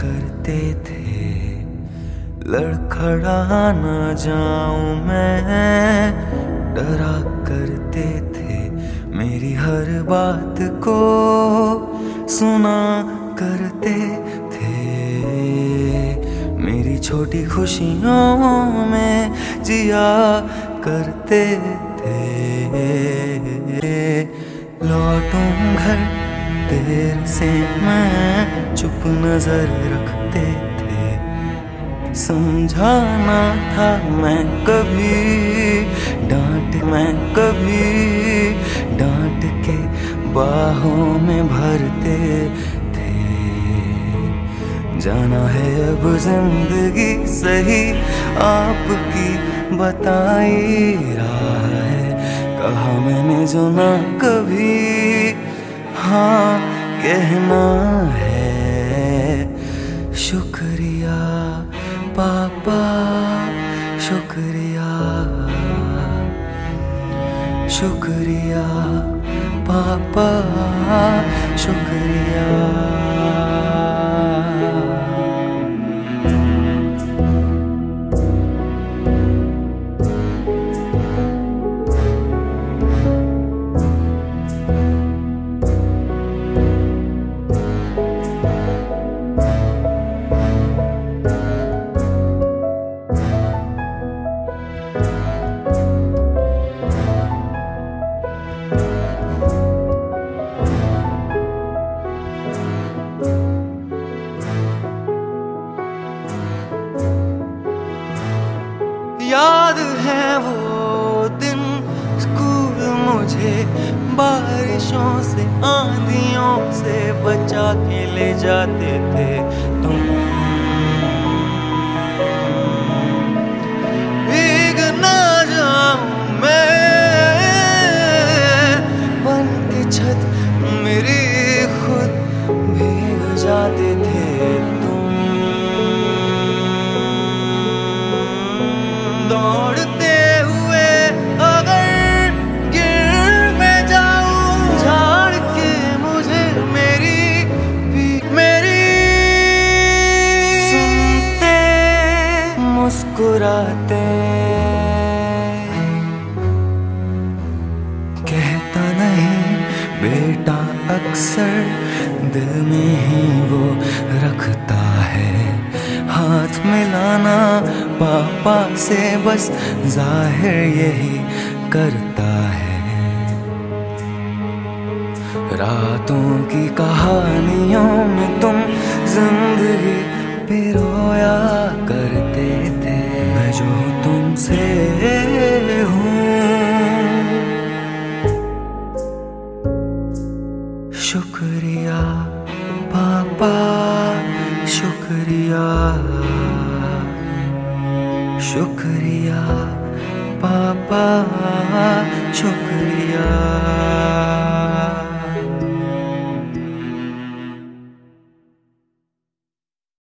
करते थे। लड़खड़ा न जाऊँ मैं, डरा करते थे। मेरी हर बात को सुना करते थे। मेरी छोटी खुशियों में जिया करते थे। लौटूं घर देर से मैं। चुप नज़र रखते थे। समझाना था मैं कभी, डांट मैं कभी, डांट के बाहों में भरते थे। जाना है अब ज़िंदगी सही, आपकी बताई रहा है। कहा मैंने जो ना कभी हाँ कहना है शुक्रिया पापा शुक्रिया। शुक्रिया पापा शुक्रिया। याद है वो दिन स्कूल मुझे बारिशों से, आंधियों से बचा के ले जाते थे। तुम मुस्कुराते। कहता नहीं, बेटा अक्सर दिल में ही वो रखता है। हाथ मिलाना पापा से बस ज़ाहिर यही करता है। रातों की कहानियों में तुम ज़िंदगी पिरोया शुक्रिया शुक्रिया पापा शुक्रिया।